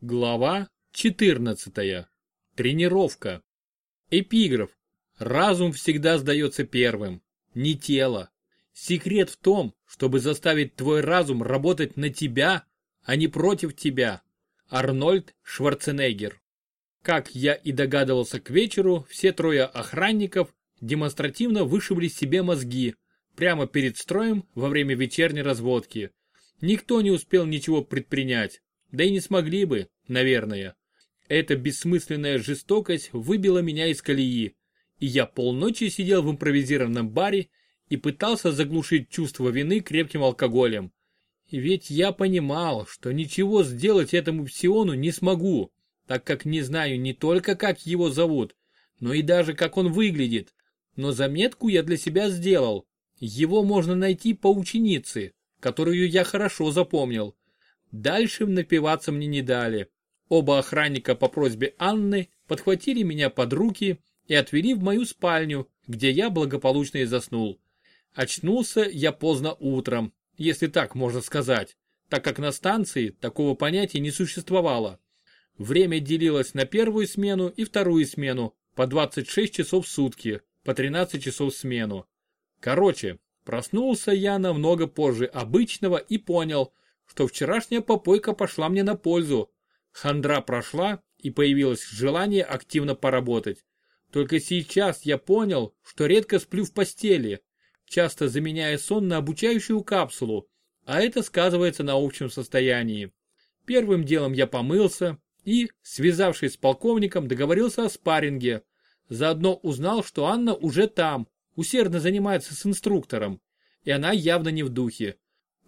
Глава 14. Тренировка. Эпиграф. Разум всегда сдается первым, не тело. Секрет в том, чтобы заставить твой разум работать на тебя, а не против тебя. Арнольд Шварценеггер. Как я и догадывался к вечеру, все трое охранников демонстративно вышибли себе мозги прямо перед строем во время вечерней разводки. Никто не успел ничего предпринять. Да и не смогли бы, наверное. Эта бессмысленная жестокость выбила меня из колеи, и я полночи сидел в импровизированном баре и пытался заглушить чувство вины крепким алкоголем. Ведь я понимал, что ничего сделать этому псиону не смогу, так как не знаю не только как его зовут, но и даже как он выглядит. Но заметку я для себя сделал. Его можно найти по ученице, которую я хорошо запомнил. Дальше напиваться мне не дали. Оба охранника по просьбе Анны подхватили меня под руки и отвели в мою спальню, где я благополучно и заснул. Очнулся я поздно утром, если так можно сказать, так как на станции такого понятия не существовало. Время делилось на первую смену и вторую смену по 26 часов в сутки, по 13 часов в смену. Короче, проснулся я намного позже обычного и понял, что вчерашняя попойка пошла мне на пользу. Хандра прошла и появилось желание активно поработать. Только сейчас я понял, что редко сплю в постели, часто заменяя сон на обучающую капсулу, а это сказывается на общем состоянии. Первым делом я помылся и, связавшись с полковником, договорился о спарринге. Заодно узнал, что Анна уже там, усердно занимается с инструктором, и она явно не в духе.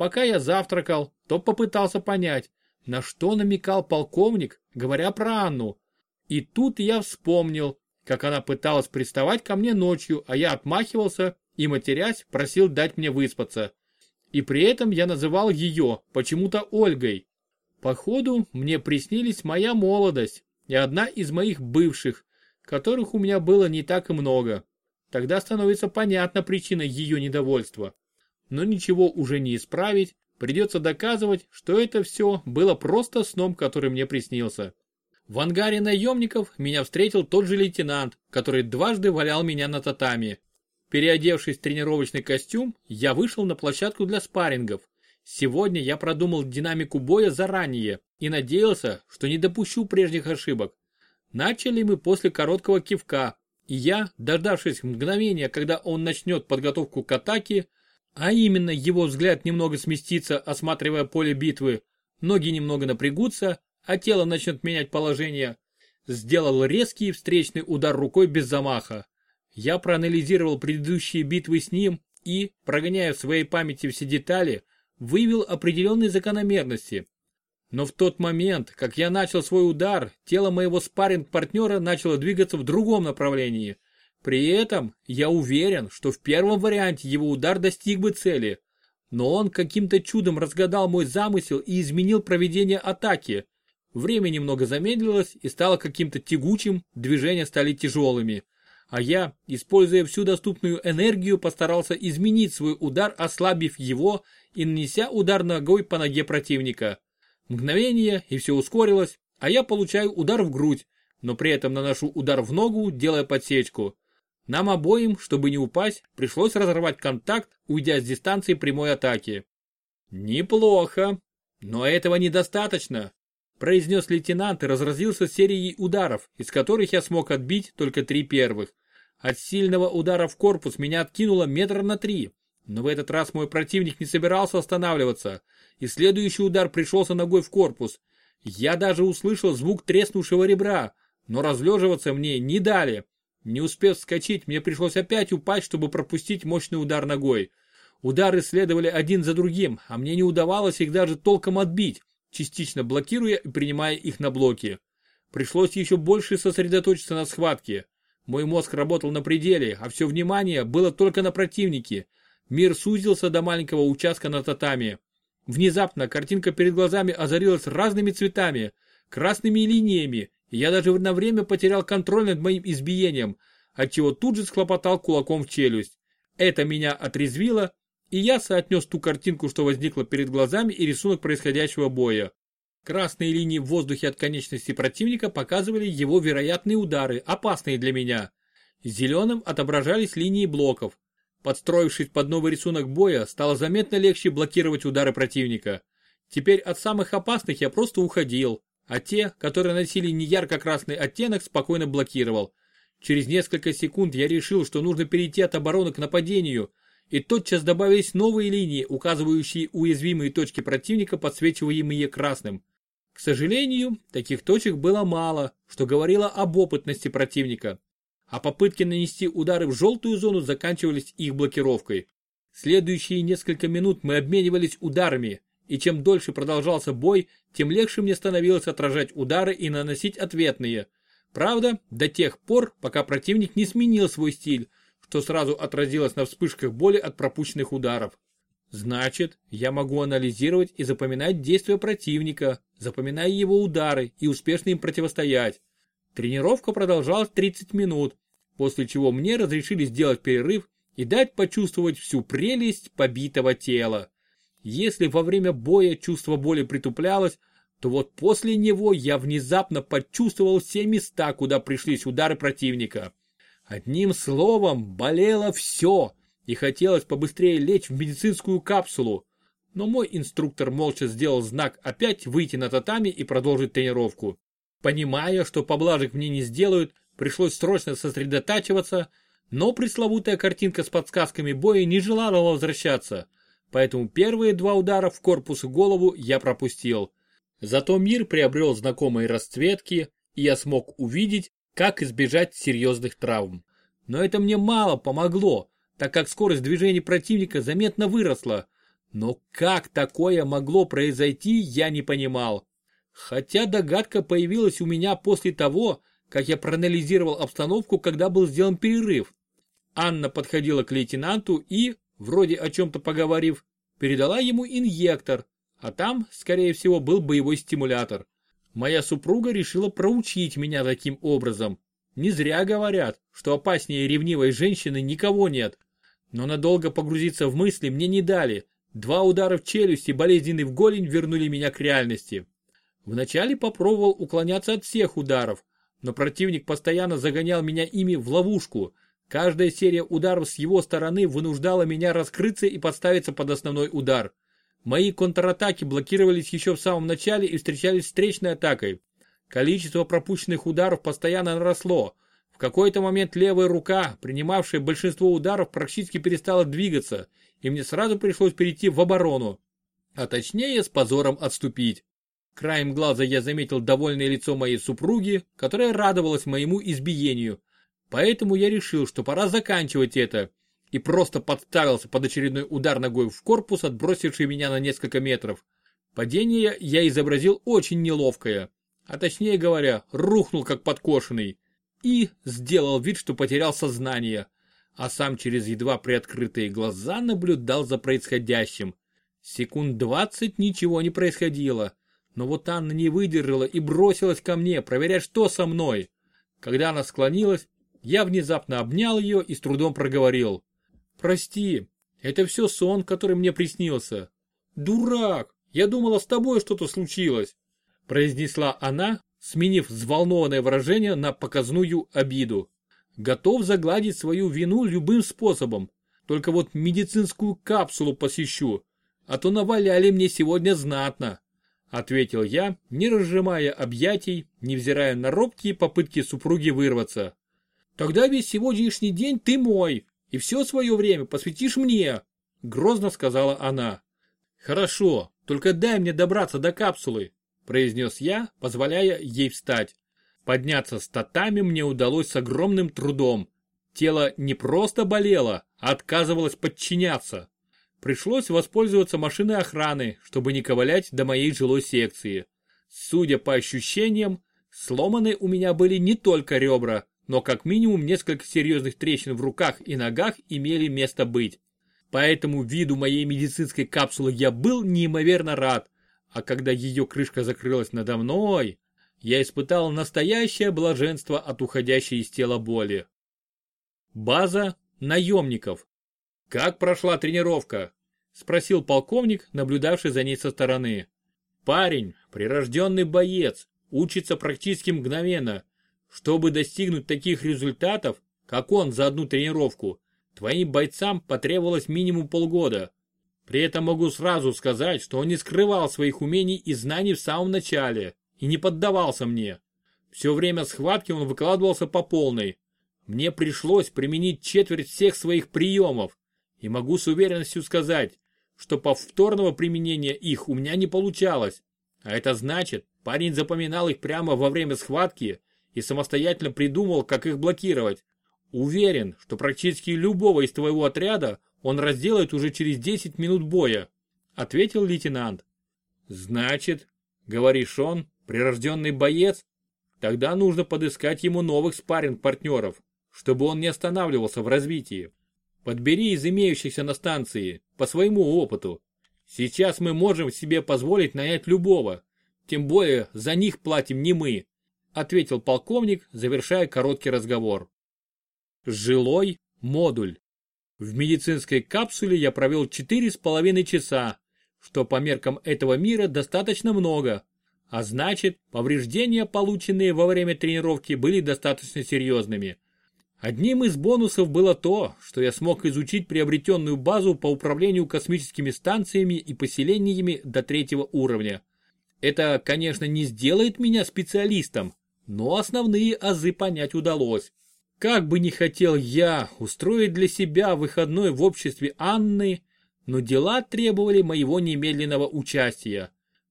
Пока я завтракал, то попытался понять, на что намекал полковник, говоря про Анну. И тут я вспомнил, как она пыталась приставать ко мне ночью, а я отмахивался и, матерясь, просил дать мне выспаться. И при этом я называл ее почему-то Ольгой. Походу, мне приснились моя молодость и одна из моих бывших, которых у меня было не так и много. Тогда становится понятна причина ее недовольства. Но ничего уже не исправить, придется доказывать, что это все было просто сном, который мне приснился. В ангаре наемников меня встретил тот же лейтенант, который дважды валял меня на татами. Переодевшись в тренировочный костюм, я вышел на площадку для спаррингов. Сегодня я продумал динамику боя заранее и надеялся, что не допущу прежних ошибок. Начали мы после короткого кивка, и я, дождавшись мгновения, когда он начнет подготовку к атаке, а именно его взгляд немного сместится, осматривая поле битвы, ноги немного напрягутся, а тело начнет менять положение, сделал резкий встречный удар рукой без замаха. Я проанализировал предыдущие битвы с ним и, прогоняя в своей памяти все детали, выявил определенные закономерности. Но в тот момент, как я начал свой удар, тело моего спарринг-партнера начало двигаться в другом направлении. При этом я уверен, что в первом варианте его удар достиг бы цели. Но он каким-то чудом разгадал мой замысел и изменил проведение атаки. Время немного замедлилось и стало каким-то тягучим, движения стали тяжелыми. А я, используя всю доступную энергию, постарался изменить свой удар, ослабив его и нанеся удар ногой по ноге противника. Мгновение, и все ускорилось, а я получаю удар в грудь, но при этом наношу удар в ногу, делая подсечку. Нам обоим, чтобы не упасть, пришлось разорвать контакт, уйдя с дистанции прямой атаки. Неплохо, но этого недостаточно, произнес лейтенант и разразился серией ударов, из которых я смог отбить только три первых. От сильного удара в корпус меня откинуло метр на три, но в этот раз мой противник не собирался останавливаться, и следующий удар пришелся ногой в корпус. Я даже услышал звук треснувшего ребра, но разлеживаться мне не дали. Не успев вскочить, мне пришлось опять упасть, чтобы пропустить мощный удар ногой. Удары следовали один за другим, а мне не удавалось их даже толком отбить, частично блокируя и принимая их на блоки. Пришлось еще больше сосредоточиться на схватке. Мой мозг работал на пределе, а все внимание было только на противнике. Мир сузился до маленького участка на татами. Внезапно картинка перед глазами озарилась разными цветами, красными линиями, я даже на время потерял контроль над моим избиением, отчего тут же схлопотал кулаком в челюсть. Это меня отрезвило, и я соотнес ту картинку, что возникла перед глазами и рисунок происходящего боя. Красные линии в воздухе от конечности противника показывали его вероятные удары, опасные для меня. Зеленым отображались линии блоков. Подстроившись под новый рисунок боя, стало заметно легче блокировать удары противника. Теперь от самых опасных я просто уходил, а те, которые носили не ярко-красный оттенок, спокойно блокировал. Через несколько секунд я решил, что нужно перейти от обороны к нападению, и тотчас добавились новые линии, указывающие уязвимые точки противника, подсвечиваемые красным. К сожалению, таких точек было мало, что говорило об опытности противника. А попытки нанести удары в желтую зону заканчивались их блокировкой. Следующие несколько минут мы обменивались ударами, и чем дольше продолжался бой, тем легче мне становилось отражать удары и наносить ответные. Правда, до тех пор, пока противник не сменил свой стиль, что сразу отразилось на вспышках боли от пропущенных ударов. Значит, я могу анализировать и запоминать действия противника, запоминая его удары и успешно им противостоять. Тренировка продолжалась 30 минут, после чего мне разрешили сделать перерыв и дать почувствовать всю прелесть побитого тела. Если во время боя чувство боли притуплялось, то вот после него я внезапно почувствовал все места, куда пришлись удары противника. Одним словом, болело все, и хотелось побыстрее лечь в медицинскую капсулу, но мой инструктор молча сделал знак опять выйти на татами и продолжить тренировку. Понимая, что поблажек мне не сделают, пришлось срочно сосредотачиваться, но пресловутая картинка с подсказками боя не желала возвращаться, поэтому первые два удара в корпус и голову я пропустил. Зато мир приобрел знакомые расцветки, и я смог увидеть, как избежать серьезных травм. Но это мне мало помогло, так как скорость движения противника заметно выросла, но как такое могло произойти, я не понимал. Хотя догадка появилась у меня после того, как я проанализировал обстановку, когда был сделан перерыв. Анна подходила к лейтенанту и, вроде о чем-то поговорив, передала ему инъектор, а там, скорее всего, был боевой стимулятор. Моя супруга решила проучить меня таким образом. Не зря говорят, что опаснее ревнивой женщины никого нет. Но надолго погрузиться в мысли мне не дали, Два удара в челюсть и болезненный в голень вернули меня к реальности. Вначале попробовал уклоняться от всех ударов, но противник постоянно загонял меня ими в ловушку. Каждая серия ударов с его стороны вынуждала меня раскрыться и подставиться под основной удар. Мои контратаки блокировались еще в самом начале и встречались встречной атакой. Количество пропущенных ударов постоянно росло. В какой-то момент левая рука, принимавшая большинство ударов, практически перестала двигаться – и мне сразу пришлось перейти в оборону, а точнее с позором отступить. Краем глаза я заметил довольное лицо моей супруги, которая радовалась моему избиению. Поэтому я решил, что пора заканчивать это, и просто подставился под очередной удар ногой в корпус, отбросивший меня на несколько метров. Падение я изобразил очень неловкое, а точнее говоря, рухнул как подкошенный. И сделал вид, что потерял сознание а сам через едва приоткрытые глаза наблюдал за происходящим. Секунд двадцать ничего не происходило, но вот Анна не выдержала и бросилась ко мне, проверять, что со мной. Когда она склонилась, я внезапно обнял ее и с трудом проговорил. «Прости, это все сон, который мне приснился». «Дурак, я думала, с тобой что-то случилось», произнесла она, сменив взволнованное выражение на показную обиду. Готов загладить свою вину любым способом. Только вот медицинскую капсулу посещу, а то наваляли мне сегодня знатно. Ответил я, не разжимая объятий, невзирая на робкие попытки супруги вырваться. Тогда весь сегодняшний день ты мой, и все свое время посвятишь мне, грозно сказала она. Хорошо, только дай мне добраться до капсулы, произнес я, позволяя ей встать. Подняться с татами мне удалось с огромным трудом. Тело не просто болело, а отказывалось подчиняться. Пришлось воспользоваться машиной охраны, чтобы не ковылять до моей жилой секции. Судя по ощущениям, сломаны у меня были не только ребра, но как минимум несколько серьезных трещин в руках и ногах имели место быть. Поэтому виду моей медицинской капсулы я был неимоверно рад, а когда ее крышка закрылась надо мной, я испытал настоящее блаженство от уходящей из тела боли. База наемников. «Как прошла тренировка?» – спросил полковник, наблюдавший за ней со стороны. Парень, прирожденный боец, учится практически мгновенно. Чтобы достигнуть таких результатов, как он за одну тренировку, твоим бойцам потребовалось минимум полгода. При этом могу сразу сказать, что он не скрывал своих умений и знаний в самом начале и не поддавался мне. Все время схватки он выкладывался по полной. Мне пришлось применить четверть всех своих приемов, и могу с уверенностью сказать, что повторного применения их у меня не получалось. А это значит, парень запоминал их прямо во время схватки и самостоятельно придумал, как их блокировать. Уверен, что практически любого из твоего отряда он разделает уже через 10 минут боя, ответил лейтенант. Значит, говоришь он, прирожденный боец? Тогда нужно подыскать ему новых спарринг-партнеров, чтобы он не останавливался в развитии. Подбери из имеющихся на станции, по своему опыту. Сейчас мы можем себе позволить нанять любого, тем более за них платим не мы, ответил полковник, завершая короткий разговор. Жилой модуль. В медицинской капсуле я провел четыре с половиной часа, что по меркам этого мира достаточно много, а значит, повреждения, полученные во время тренировки, были достаточно серьезными. Одним из бонусов было то, что я смог изучить приобретенную базу по управлению космическими станциями и поселениями до третьего уровня. Это, конечно, не сделает меня специалистом, но основные азы понять удалось. Как бы не хотел я устроить для себя выходной в обществе Анны, но дела требовали моего немедленного участия.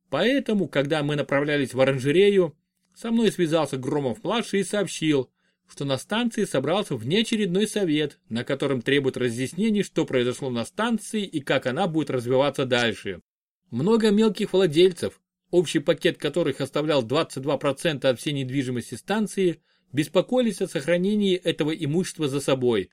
Поэтому, когда мы направлялись в оранжерею, со мной связался Громов-младший и сообщил, что на станции собрался внеочередной совет, на котором требует разъяснений, что произошло на станции и как она будет развиваться дальше. Много мелких владельцев, общий пакет которых оставлял 22% от всей недвижимости станции, беспокоились о сохранении этого имущества за собой.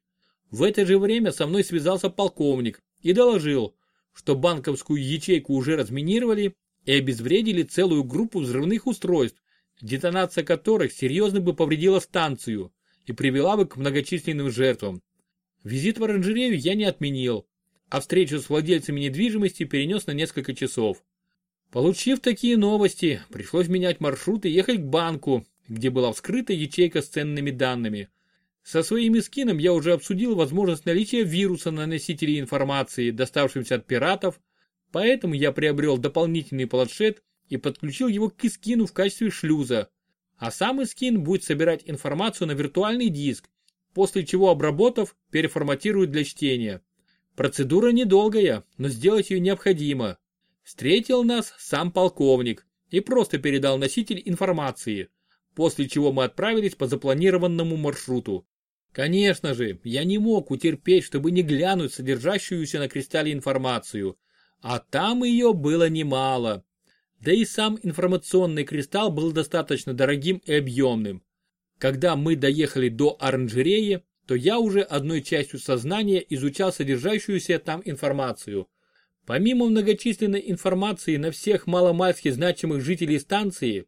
В это же время со мной связался полковник и доложил, что банковскую ячейку уже разминировали и обезвредили целую группу взрывных устройств, детонация которых серьезно бы повредила станцию и привела бы к многочисленным жертвам. Визит в оранжерею я не отменил, а встречу с владельцами недвижимости перенес на несколько часов. Получив такие новости, пришлось менять маршрут и ехать к банку, где была вскрыта ячейка с ценными данными. Со своим эскином я уже обсудил возможность наличия вируса на носителе информации, доставшемся от пиратов, поэтому я приобрел дополнительный планшет и подключил его к Искину в качестве шлюза. А сам Искин будет собирать информацию на виртуальный диск, после чего обработав, переформатирует для чтения. Процедура недолгая, но сделать ее необходимо. Встретил нас сам полковник и просто передал носитель информации, после чего мы отправились по запланированному маршруту. Конечно же, я не мог утерпеть, чтобы не глянуть содержащуюся на кристалле информацию, а там ее было немало. Да и сам информационный кристалл был достаточно дорогим и объемным. Когда мы доехали до оранжереи, то я уже одной частью сознания изучал содержащуюся там информацию. Помимо многочисленной информации на всех маломальски значимых жителей станции,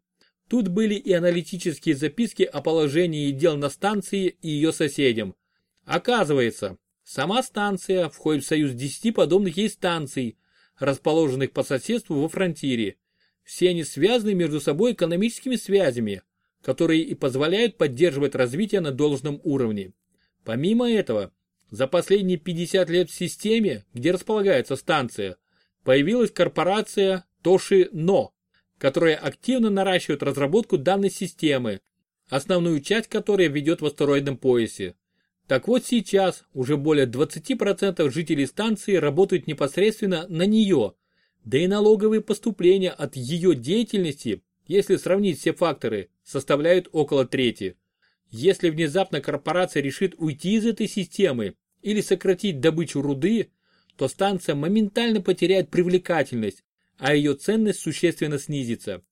тут были и аналитические записки о положении дел на станции и ее соседям. Оказывается, сама станция входит в союз 10 подобных ей станций, расположенных по соседству во фронтире. Все они связаны между собой экономическими связями, которые и позволяют поддерживать развитие на должном уровне. Помимо этого, за последние 50 лет в системе, где располагается станция, появилась корпорация Тоши Но, которая активно наращивает разработку данной системы, основную часть которой ведет в астероидном поясе. Так вот сейчас уже более 20% жителей станции работают непосредственно на нее – да и налоговые поступления от ее деятельности, если сравнить все факторы, составляют около трети. Если внезапно корпорация решит уйти из этой системы или сократить добычу руды, то станция моментально потеряет привлекательность, а ее ценность существенно снизится.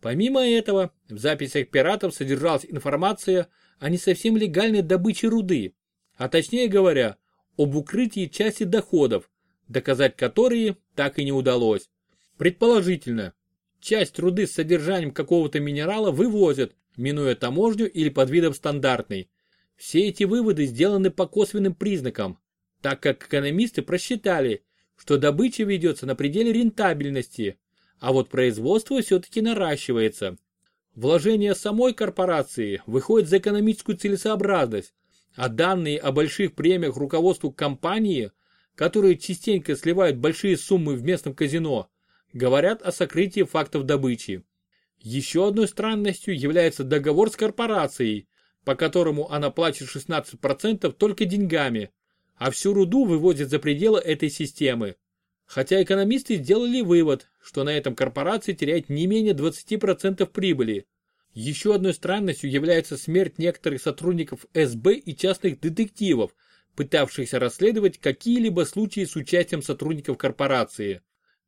Помимо этого, в записях пиратов содержалась информация о не совсем легальной добыче руды, а точнее говоря, об укрытии части доходов, доказать которые так и не удалось. Предположительно, часть руды с содержанием какого-то минерала вывозят, минуя таможню или под видом стандартной. Все эти выводы сделаны по косвенным признакам, так как экономисты просчитали, что добыча ведется на пределе рентабельности, а вот производство все-таки наращивается. Вложения самой корпорации выходят за экономическую целесообразность, а данные о больших премиях руководству компании, которые частенько сливают большие суммы в местном казино, говорят о сокрытии фактов добычи. Еще одной странностью является договор с корпорацией, по которому она платит 16% только деньгами, а всю руду выводит за пределы этой системы. Хотя экономисты сделали вывод, что на этом корпорации теряет не менее 20% прибыли. Еще одной странностью является смерть некоторых сотрудников СБ и частных детективов, пытавшихся расследовать какие-либо случаи с участием сотрудников корпорации.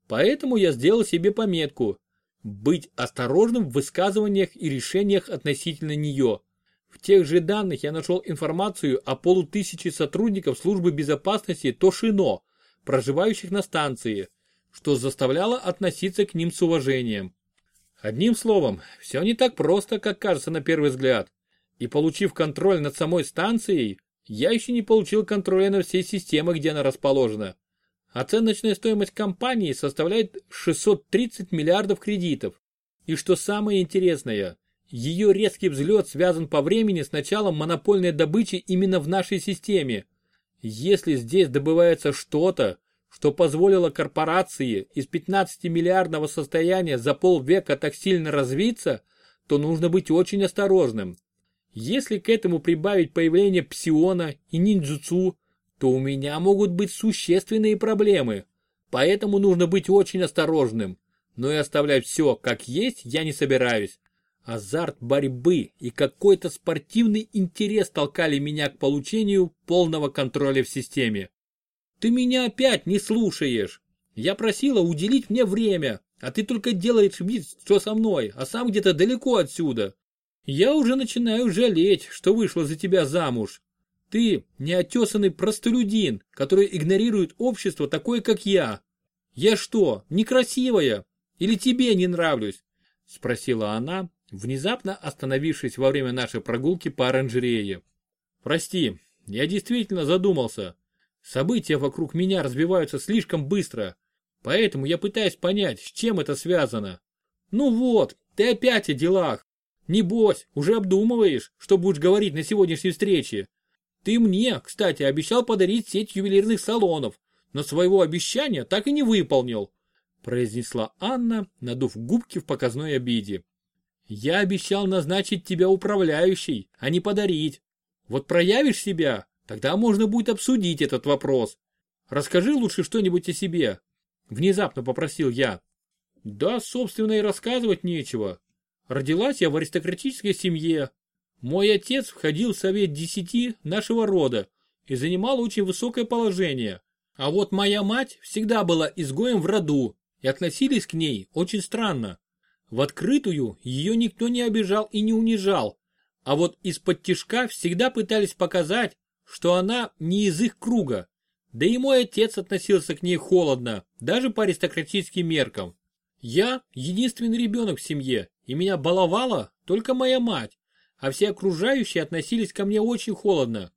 Поэтому я сделал себе пометку быть осторожным в высказываниях и решениях относительно нее. В тех же данных я нашел информацию о полутысяче сотрудников службы безопасности Тошино, проживающих на станции, что заставляло относиться к ним с уважением. Одним словом, все не так просто, как кажется на первый взгляд. И получив контроль над самой станцией, я еще не получил контроля над всей системой, где она расположена. Оценочная стоимость компании составляет 630 миллиардов кредитов. И что самое интересное, ее резкий взлет связан по времени с началом монопольной добычи именно в нашей системе. Если здесь добывается что-то, что позволило корпорации из 15-миллиардного состояния за полвека так сильно развиться, то нужно быть очень осторожным. Если к этому прибавить появление псиона и ниндзюцу, то у меня могут быть существенные проблемы. Поэтому нужно быть очень осторожным. Но и оставлять все как есть я не собираюсь. Азарт борьбы и какой-то спортивный интерес толкали меня к получению полного контроля в системе. Ты меня опять не слушаешь. Я просила уделить мне время, а ты только делаешь вид, что со мной, а сам где-то далеко отсюда. Я уже начинаю жалеть, что вышла за тебя замуж. Ты неотесанный простолюдин, который игнорирует общество такое, как я. Я что, некрасивая? Или тебе не нравлюсь? Спросила она, внезапно остановившись во время нашей прогулки по оранжерее. Прости, я действительно задумался. События вокруг меня развиваются слишком быстро, поэтому я пытаюсь понять, с чем это связано. Ну вот, ты опять о делах. Небось, уже обдумываешь, что будешь говорить на сегодняшней встрече. Ты мне, кстати, обещал подарить сеть ювелирных салонов, но своего обещания так и не выполнил», произнесла Анна, надув губки в показной обиде. «Я обещал назначить тебя управляющей, а не подарить. Вот проявишь себя, тогда можно будет обсудить этот вопрос. Расскажи лучше что-нибудь о себе», внезапно попросил я. «Да, собственно, и рассказывать нечего. Родилась я в аристократической семье, мой отец входил в совет десяти нашего рода и занимал очень высокое положение. А вот моя мать всегда была изгоем в роду и относились к ней очень странно. В открытую ее никто не обижал и не унижал, а вот из-под тишка всегда пытались показать, что она не из их круга. Да и мой отец относился к ней холодно, даже по аристократическим меркам. Я единственный ребенок в семье, и меня баловала только моя мать а все окружающие относились ко мне очень холодно.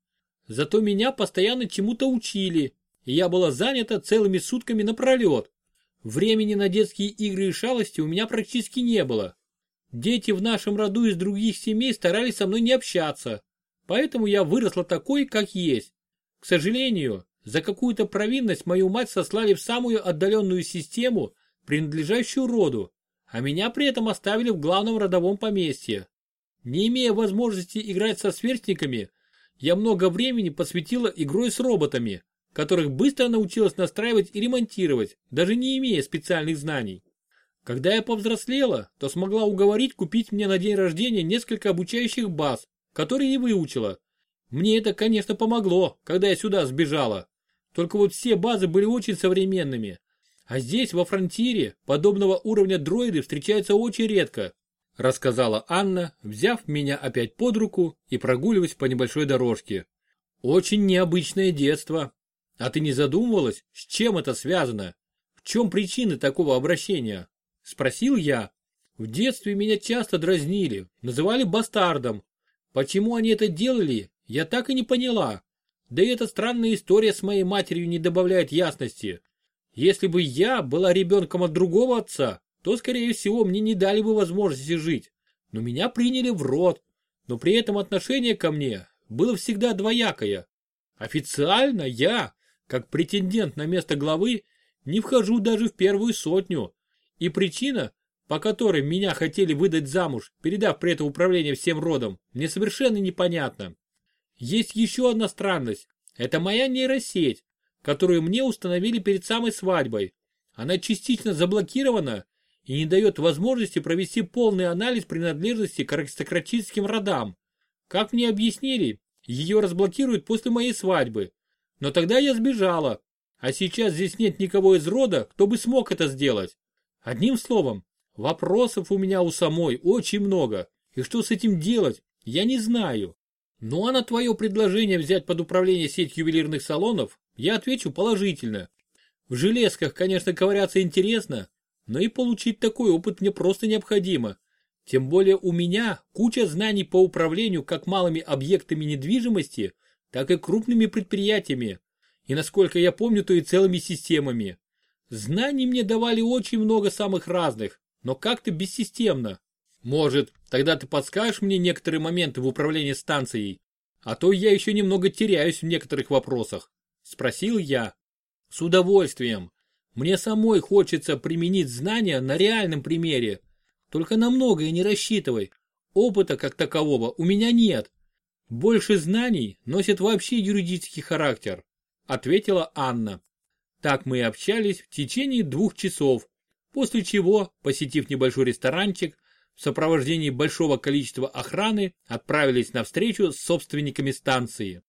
Зато меня постоянно чему-то учили, и я была занята целыми сутками напролет. Времени на детские игры и шалости у меня практически не было. Дети в нашем роду из других семей старались со мной не общаться, поэтому я выросла такой, как есть. К сожалению, за какую-то провинность мою мать сослали в самую отдаленную систему, принадлежащую роду, а меня при этом оставили в главном родовом поместье. Не имея возможности играть со сверстниками, я много времени посвятила игрой с роботами, которых быстро научилась настраивать и ремонтировать, даже не имея специальных знаний. Когда я повзрослела, то смогла уговорить купить мне на день рождения несколько обучающих баз, которые не выучила. Мне это, конечно, помогло, когда я сюда сбежала. Только вот все базы были очень современными. А здесь, во фронтире, подобного уровня дроиды встречаются очень редко рассказала Анна, взяв меня опять под руку и прогуливаясь по небольшой дорожке. Очень необычное детство. А ты не задумывалась, с чем это связано? В чем причины такого обращения? Спросил я. В детстве меня часто дразнили, называли бастардом. Почему они это делали, я так и не поняла. Да и эта странная история с моей матерью не добавляет ясности. Если бы я была ребенком от другого отца, то, скорее всего, мне не дали бы возможности жить. Но меня приняли в рот. Но при этом отношение ко мне было всегда двоякое. Официально я, как претендент на место главы, не вхожу даже в первую сотню. И причина, по которой меня хотели выдать замуж, передав при этом управление всем родом, мне совершенно непонятна. Есть еще одна странность. Это моя нейросеть, которую мне установили перед самой свадьбой. Она частично заблокирована и не дает возможности провести полный анализ принадлежности к аристократическим родам. Как мне объяснили, ее разблокируют после моей свадьбы. Но тогда я сбежала, а сейчас здесь нет никого из рода, кто бы смог это сделать. Одним словом, вопросов у меня у самой очень много, и что с этим делать, я не знаю. Ну а на твое предложение взять под управление сеть ювелирных салонов, я отвечу положительно. В железках, конечно, ковыряться интересно, но и получить такой опыт мне просто необходимо. Тем более у меня куча знаний по управлению как малыми объектами недвижимости, так и крупными предприятиями. И насколько я помню, то и целыми системами. Знаний мне давали очень много самых разных, но как-то бессистемно. Может, тогда ты подскажешь мне некоторые моменты в управлении станцией? А то я еще немного теряюсь в некоторых вопросах. Спросил я. С удовольствием. Мне самой хочется применить знания на реальном примере. Только на многое не рассчитывай. Опыта как такового у меня нет. Больше знаний носит вообще юридический характер, ответила Анна. Так мы и общались в течение двух часов, после чего, посетив небольшой ресторанчик, в сопровождении большого количества охраны отправились на встречу с собственниками станции.